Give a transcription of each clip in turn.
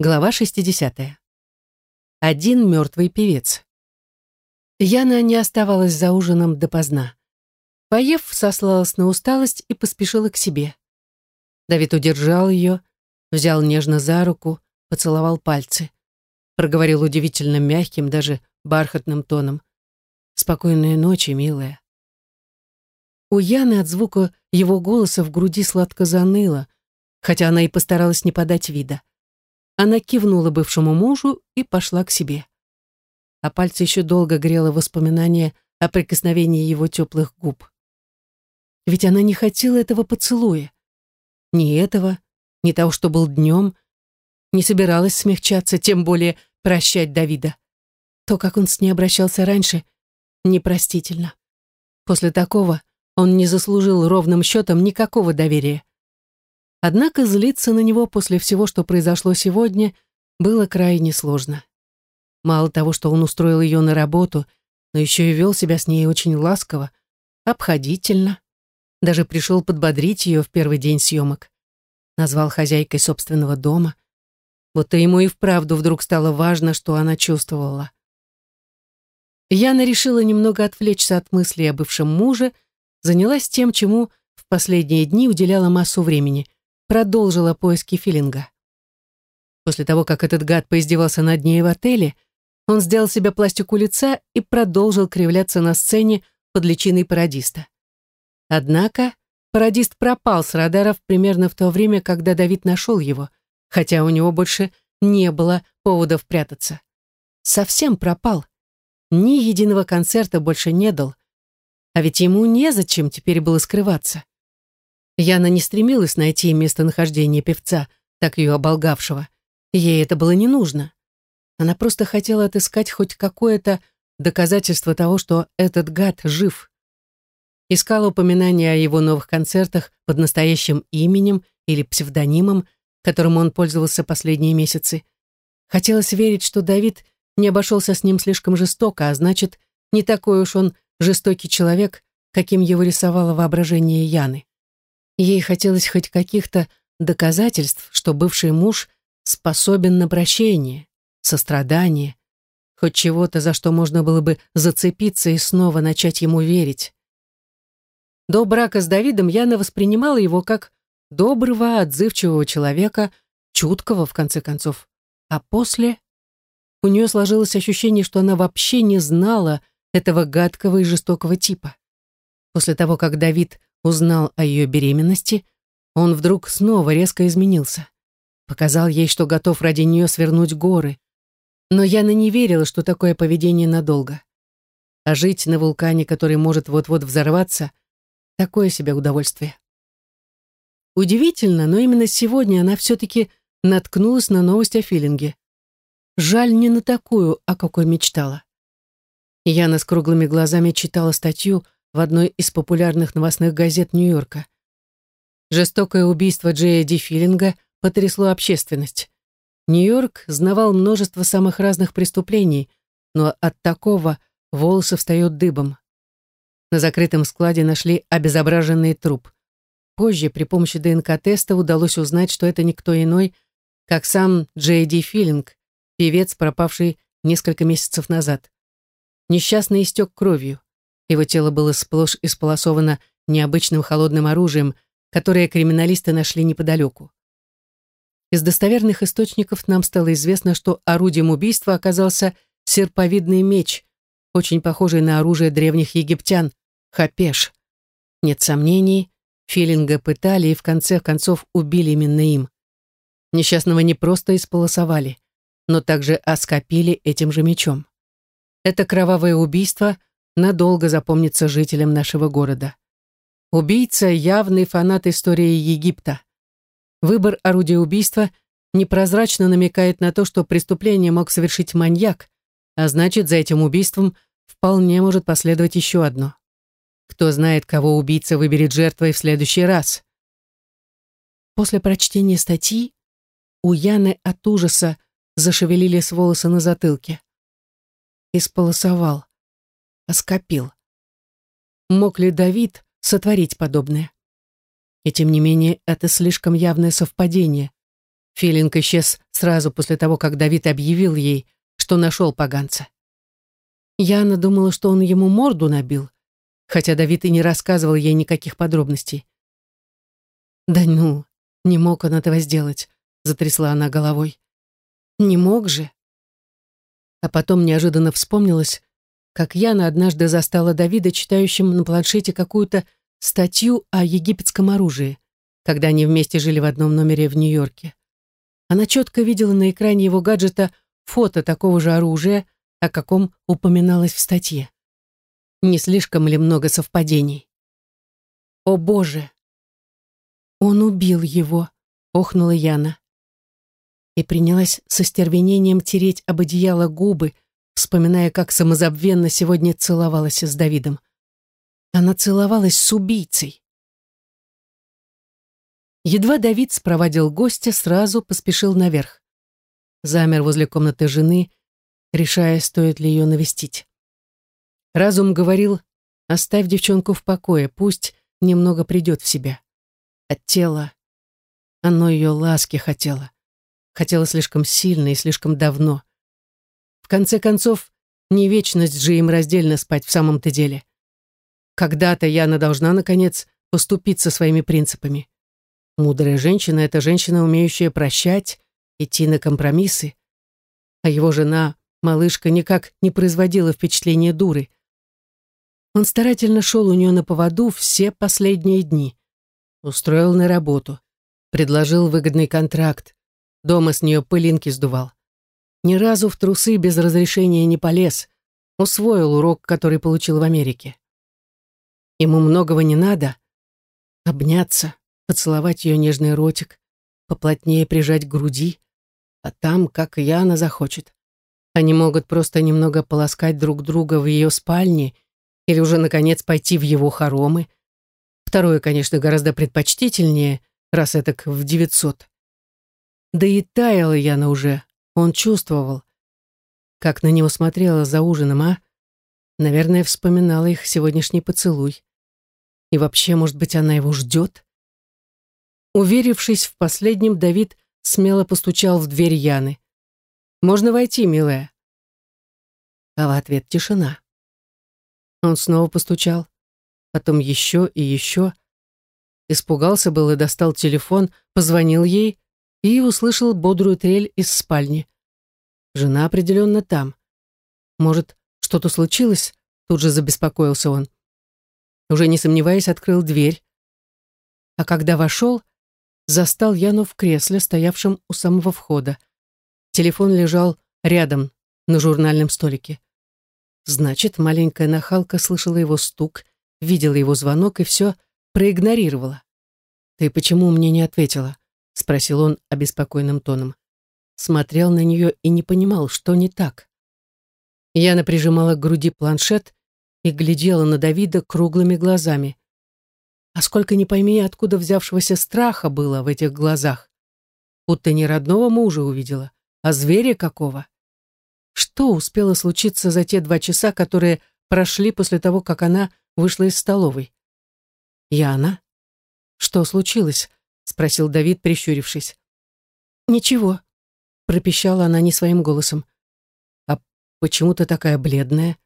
Глава 60. Один мертвый певец. Яна не оставалась за ужином допоздна. Поев, сослалась на усталость и поспешила к себе. Давид удержал ее, взял нежно за руку, поцеловал пальцы. Проговорил удивительно мягким, даже бархатным тоном. «Спокойной ночи, милая». У Яны от звука его голоса в груди сладко заныло, хотя она и постаралась не подать вида. Она кивнула бывшему мужу и пошла к себе. А пальцы еще долго грело воспоминание о прикосновении его теплых губ. Ведь она не хотела этого поцелуя. Ни этого, ни того, что был днем, не собиралась смягчаться, тем более прощать Давида. То, как он с ней обращался раньше, непростительно. После такого он не заслужил ровным счетом никакого доверия. Однако злиться на него после всего, что произошло сегодня, было крайне сложно. Мало того, что он устроил ее на работу, но еще и вел себя с ней очень ласково, обходительно. Даже пришел подбодрить ее в первый день съемок. Назвал хозяйкой собственного дома. Вот и ему и вправду вдруг стало важно, что она чувствовала. Яна решила немного отвлечься от мыслей о бывшем муже, занялась тем, чему в последние дни уделяла массу времени продолжила поиски филинга. После того, как этот гад поиздевался над ней в отеле, он сделал себе пластику лица и продолжил кривляться на сцене под личиной пародиста. Однако пародист пропал с радаров примерно в то время, когда Давид нашел его, хотя у него больше не было поводов прятаться. Совсем пропал. Ни единого концерта больше не дал. А ведь ему незачем теперь было скрываться. Яна не стремилась найти местонахождение певца, так ее оболгавшего. Ей это было не нужно. Она просто хотела отыскать хоть какое-то доказательство того, что этот гад жив. Искала упоминания о его новых концертах под настоящим именем или псевдонимом, которым он пользовался последние месяцы. Хотелось верить, что Давид не обошелся с ним слишком жестоко, а значит, не такой уж он жестокий человек, каким его рисовало воображение Яны. Ей хотелось хоть каких-то доказательств, что бывший муж способен на прощение, сострадание, хоть чего-то, за что можно было бы зацепиться и снова начать ему верить. До брака с Давидом Яна воспринимала его как доброго, отзывчивого человека, чуткого, в конце концов. А после у нее сложилось ощущение, что она вообще не знала этого гадкого и жестокого типа. После того, как Давид узнал о ее беременности, он вдруг снова резко изменился. Показал ей, что готов ради нее свернуть горы. Но Яна не верила, что такое поведение надолго. А жить на вулкане, который может вот-вот взорваться, такое себе удовольствие. Удивительно, но именно сегодня она все-таки наткнулась на новость о филинге. Жаль не на такую, о какой мечтала. Яна с круглыми глазами читала статью в одной из популярных новостных газет Нью-Йорка. Жестокое убийство Джея Ди Филлинга потрясло общественность. Нью-Йорк знавал множество самых разных преступлений, но от такого волосы встают дыбом. На закрытом складе нашли обезображенный труп. Позже при помощи ДНК-теста удалось узнать, что это никто иной, как сам Джей Ди Филлинг, певец, пропавший несколько месяцев назад. Несчастный истек кровью. Его тело было сплошь исполосовано необычным холодным оружием, которое криминалисты нашли неподалеку. Из достоверных источников нам стало известно, что орудием убийства оказался серповидный меч, очень похожий на оружие древних египтян, хапеш. Нет сомнений, Филинга пытали и в конце концов убили именно им. Несчастного не просто исполосовали, но также оскопили этим же мечом. Это кровавое убийство надолго запомнится жителям нашего города. Убийца – явный фанат истории Египта. Выбор орудия убийства непрозрачно намекает на то, что преступление мог совершить маньяк, а значит, за этим убийством вполне может последовать еще одно. Кто знает, кого убийца выберет жертвой в следующий раз. После прочтения статьи у Яны от ужаса зашевелились волосы на затылке. Исполосовал оскопил. Мог ли Давид сотворить подобное? И тем не менее, это слишком явное совпадение. Филинг исчез сразу после того, как Давид объявил ей, что нашел поганца. Яна думала, что он ему морду набил, хотя Давид и не рассказывал ей никаких подробностей. «Да ну, не мог он этого сделать», — затрясла она головой. «Не мог же». А потом неожиданно вспомнилось, как Яна однажды застала Давида читающим на планшете какую-то статью о египетском оружии, когда они вместе жили в одном номере в Нью-Йорке. Она четко видела на экране его гаджета фото такого же оружия, о каком упоминалось в статье. Не слишком ли много совпадений? «О, Боже!» «Он убил его», — охнула Яна. И принялась со стервенением тереть об одеяло губы, вспоминая, как самозабвенно сегодня целовалась с Давидом. Она целовалась с убийцей. Едва Давид спровадил гостя, сразу поспешил наверх. Замер возле комнаты жены, решая, стоит ли ее навестить. Разум говорил, оставь девчонку в покое, пусть немного придет в себя. От тела оно ее ласки хотело. Хотело слишком сильно и слишком давно. В конце концов, не вечность же им раздельно спать в самом-то деле. Когда-то Яна должна, наконец, поступиться своими принципами. Мудрая женщина — это женщина, умеющая прощать, идти на компромиссы. А его жена, малышка, никак не производила впечатления дуры. Он старательно шел у нее на поводу все последние дни. Устроил на работу. Предложил выгодный контракт. Дома с нее пылинки сдувал. Ни разу в трусы без разрешения не полез. Усвоил урок, который получил в Америке. Ему многого не надо. Обняться, поцеловать ее нежный ротик, поплотнее прижать к груди, а там, как Яна захочет. Они могут просто немного полоскать друг друга в ее спальне или уже, наконец, пойти в его хоромы. Второе, конечно, гораздо предпочтительнее, раз это в девятьсот. Да и таяла Яна уже, он чувствовал. Как на него смотрела за ужином, а? Наверное, вспоминала их сегодняшний поцелуй. И вообще, может быть, она его ждет? Уверившись в последнем, Давид смело постучал в дверь Яны. «Можно войти, милая?» А в ответ тишина. Он снова постучал, потом еще и еще. Испугался был и достал телефон, позвонил ей и услышал бодрую трель из спальни. Жена определенно там. Может, что-то случилось? Тут же забеспокоился он. Уже не сомневаясь, открыл дверь. А когда вошел, застал Яну в кресле, стоявшем у самого входа. Телефон лежал рядом, на журнальном столике. Значит, маленькая нахалка слышала его стук, видела его звонок и все проигнорировала. «Ты почему мне не ответила?» — спросил он обеспокоенным тоном. Смотрел на нее и не понимал, что не так. Яна прижимала к груди планшет и глядела на Давида круглыми глазами. А сколько не пойми, откуда взявшегося страха было в этих глазах. Будто не родного мужа увидела, а зверя какого. Что успело случиться за те два часа, которые прошли после того, как она вышла из столовой? «Яна? Что случилось?» — спросил Давид, прищурившись. «Ничего», — пропищала она не своим голосом. «А почему ты такая бледная?»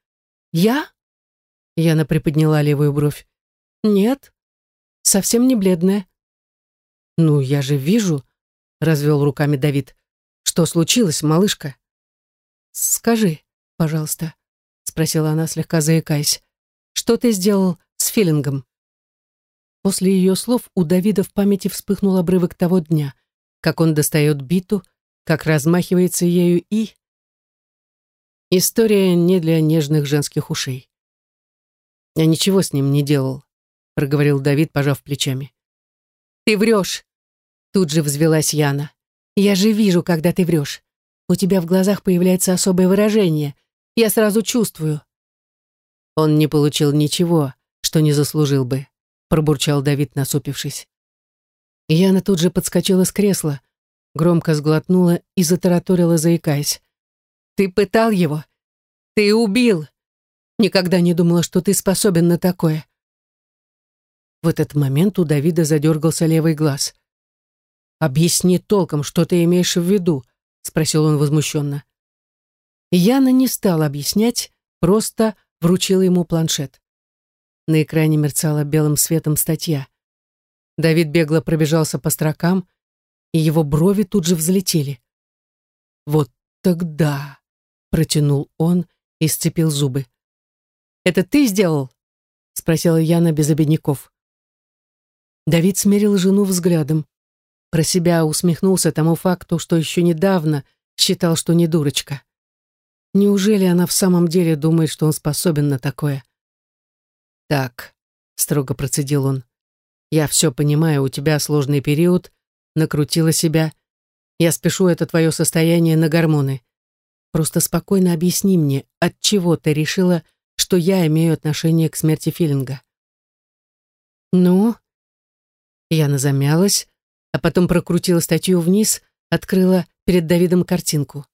«Я?» — Яна приподняла левую бровь. «Нет, совсем не бледная». «Ну, я же вижу», — развел руками Давид. «Что случилось, малышка?» «Скажи, пожалуйста», — спросила она, слегка заикаясь, «что ты сделал с филингом?» После ее слов у Давида в памяти вспыхнул обрывок того дня, как он достает биту, как размахивается ею и... История не для нежных женских ушей. «Я ничего с ним не делал», — проговорил Давид, пожав плечами. «Ты врешь!» Тут же взвелась Яна. «Я же вижу, когда ты врешь. У тебя в глазах появляется особое выражение. Я сразу чувствую». Он не получил ничего, что не заслужил бы, пробурчал Давид, насупившись. Яна тут же подскочила с кресла, громко сглотнула и затараторила, заикаясь. «Ты пытал его? Ты убил! Никогда не думала, что ты способен на такое!» В этот момент у Давида задергался левый глаз. «Объясни толком, что ты имеешь в виду?» — спросил он возмущенно. Яна не стала объяснять, просто вручила ему планшет. На экране мерцала белым светом статья. Давид бегло пробежался по строкам, и его брови тут же взлетели. «Вот тогда!» — протянул он и сцепил зубы. «Это ты сделал?» — спросила Яна без обедняков. Давид смерил жену взглядом. Про себя усмехнулся тому факту, что еще недавно считал, что не дурочка. Неужели она в самом деле думает, что он способен на такое? «Так», — строго процедил он, — «я все понимаю, у тебя сложный период, накрутила себя. Я спешу это твое состояние на гормоны. Просто спокойно объясни мне, от чего ты решила, что я имею отношение к смерти Филинга?» «Ну?» Яна замялась, а потом прокрутила статью вниз, открыла перед Давидом картинку.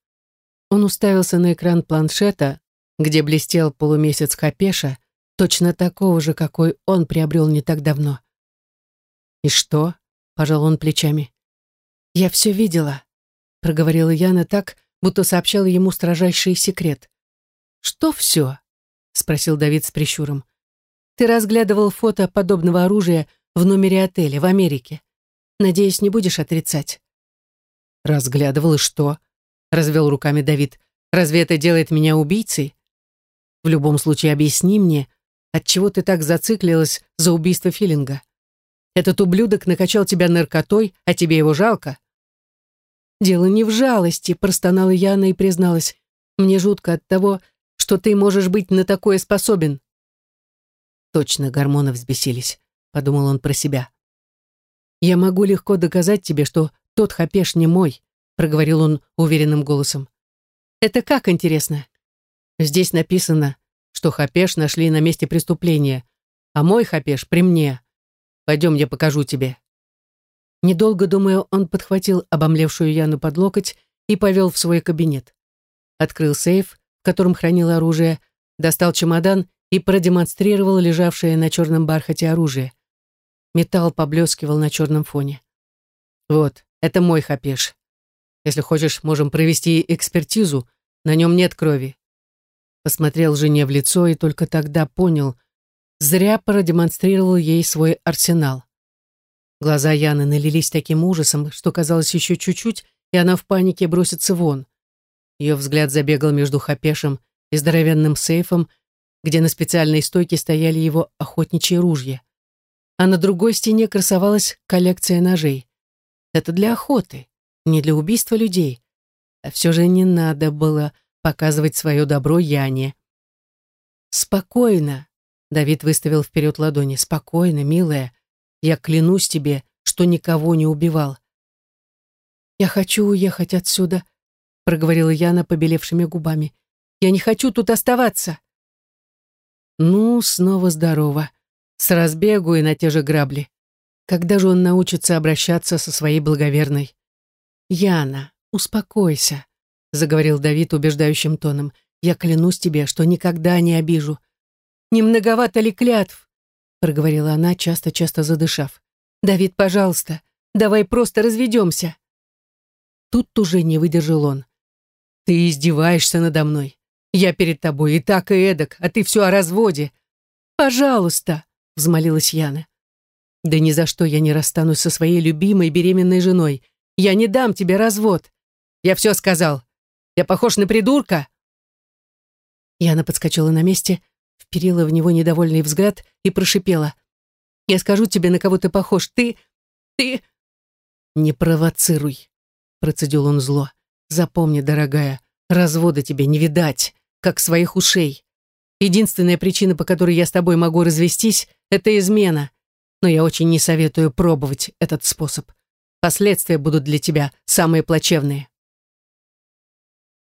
Он уставился на экран планшета, где блестел полумесяц Хапеша, точно такого же, какой он приобрел не так давно. «И что?» — пожал он плечами. «Я все видела», — проговорила Яна так, будто сообщала ему строжайший секрет. «Что все?» — спросил Давид с прищуром. «Ты разглядывал фото подобного оружия в номере отеля в Америке. Надеюсь, не будешь отрицать». «Разглядывал и что?» развел руками Давид. Разве это делает меня убийцей? В любом случае объясни мне, отчего ты так зациклилась за убийство Филинга? Этот ублюдок накачал тебя наркотой, а тебе его жалко? Дело не в жалости, простонала Яна и призналась. Мне жутко от того, что ты можешь быть на такое способен. Точно гормоны взбесились, подумал он про себя. Я могу легко доказать тебе, что тот хапеш не мой, проговорил он уверенным голосом. «Это как интересно?» «Здесь написано, что хапеш нашли на месте преступления, а мой хапеш при мне. Пойдем, я покажу тебе». Недолго думая, он подхватил обомлевшую Яну под локоть и повел в свой кабинет. Открыл сейф, в котором хранил оружие, достал чемодан и продемонстрировал лежавшее на черном бархате оружие. Металл поблескивал на черном фоне. «Вот, это мой хапеш. Если хочешь, можем провести экспертизу. На нем нет крови. Посмотрел жене в лицо и только тогда понял. Зря продемонстрировал ей свой арсенал. Глаза Яны налились таким ужасом, что казалось еще чуть-чуть, и она в панике бросится вон. Ее взгляд забегал между хапешем и здоровенным сейфом, где на специальной стойке стояли его охотничьи ружья. А на другой стене красовалась коллекция ножей. Это для охоты не для убийства людей. А все же не надо было показывать свое добро Яне. «Спокойно», — Давид выставил вперед ладони, — «спокойно, милая. Я клянусь тебе, что никого не убивал». «Я хочу уехать отсюда», — проговорила Яна побелевшими губами. «Я не хочу тут оставаться». Ну, снова здорово. С разбегу и на те же грабли. Когда же он научится обращаться со своей благоверной? «Яна, успокойся», — заговорил Давид убеждающим тоном. «Я клянусь тебе, что никогда не обижу». «Не многовато ли клятв?» — проговорила она, часто-часто задышав. «Давид, пожалуйста, давай просто разведемся». Тут уже не выдержал он. «Ты издеваешься надо мной. Я перед тобой и так, и эдак, а ты все о разводе». «Пожалуйста», — взмолилась Яна. «Да ни за что я не расстанусь со своей любимой беременной женой. Я не дам тебе развод. Я все сказал. Я похож на придурка?» Яна подскочила на месте, вперила в него недовольный взгляд и прошипела. «Я скажу тебе, на кого ты похож. Ты... ты...» «Не провоцируй», — процедил он зло. «Запомни, дорогая, развода тебе не видать, как своих ушей. Единственная причина, по которой я с тобой могу развестись, это измена. Но я очень не советую пробовать этот способ. Последствия будут для тебя самые плачевные.